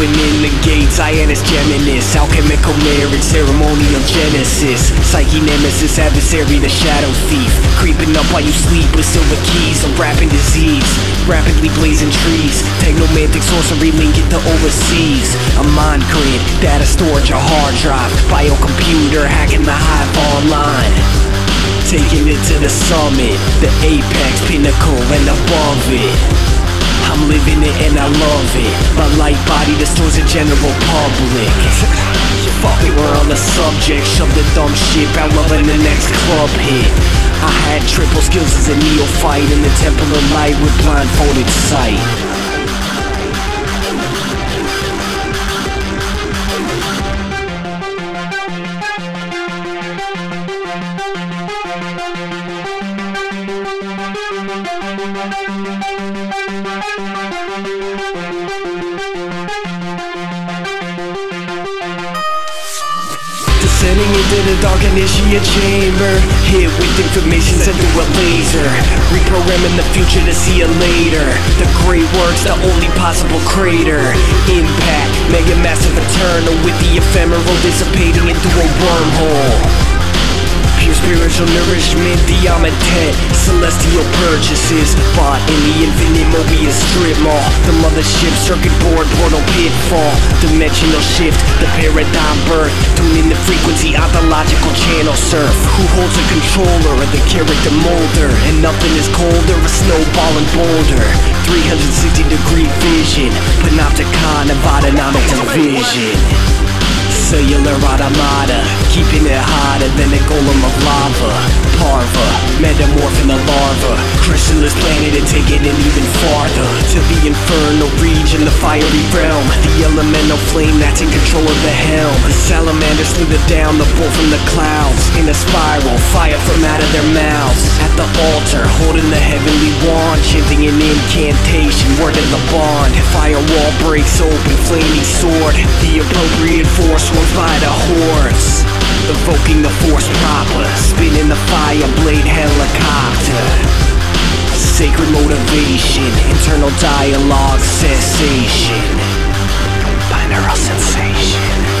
Opening the gates, Ionis Geminis Alchemical marriage, ceremonial genesis? Psyche nemesis, adversary, the shadow thief. Creeping up while you sleep with silver keys Unwrapping disease, rapidly blazing trees. Technomantic sorcery linking to overseas. A mind grid, data storage, a hard drive. Biocomputer, hacking the hive online. Taking it to the summit, the apex, pinnacle, and above it I'm living it and I love it. My light body destroys the general public. Fuck it, we're on the subject. Shove the dumb shit out loving the next club hit. I had triple skills as a neophyte In the temple of light with blindfolded sight Descending into the dark initiate chamber. Hit with information sent through a laser. Reprogramming the future to see it later. The great works, the only possible crater. Impact, mega massive eternal With the ephemeral dissipating into a wormhole spiritual nourishment, the Amatet Celestial purchases. Bought in the infinite Mobius strip mall. The mothership circuit board portal pitfall. Dimensional shift, the paradigm birth. Tune in the frequency, ontological channel surf Who holds the controller of the character molder? And nothing is colder, a snowball and boulder. 360 degree vision Panopticon of autonomic division Cellular automata, keeping it hotter than a golem of lava. Parva, metamorphing the larva, chrysalis planet and taking it even farther to the infernal region, the fiery realm, the elemental flame that's in control of the helm. The salamander slither down the bolt from the clouds in a spiral, fire from out of their mouths. At the altar, holding the incantation, word of the bond. Firewall breaks open, flaming sword, the appropriate force ones by the hordes Evoking the force proper Spinning the fire blade helicopter. Sacred motivation Internal dialogue cessation. Binaural sensation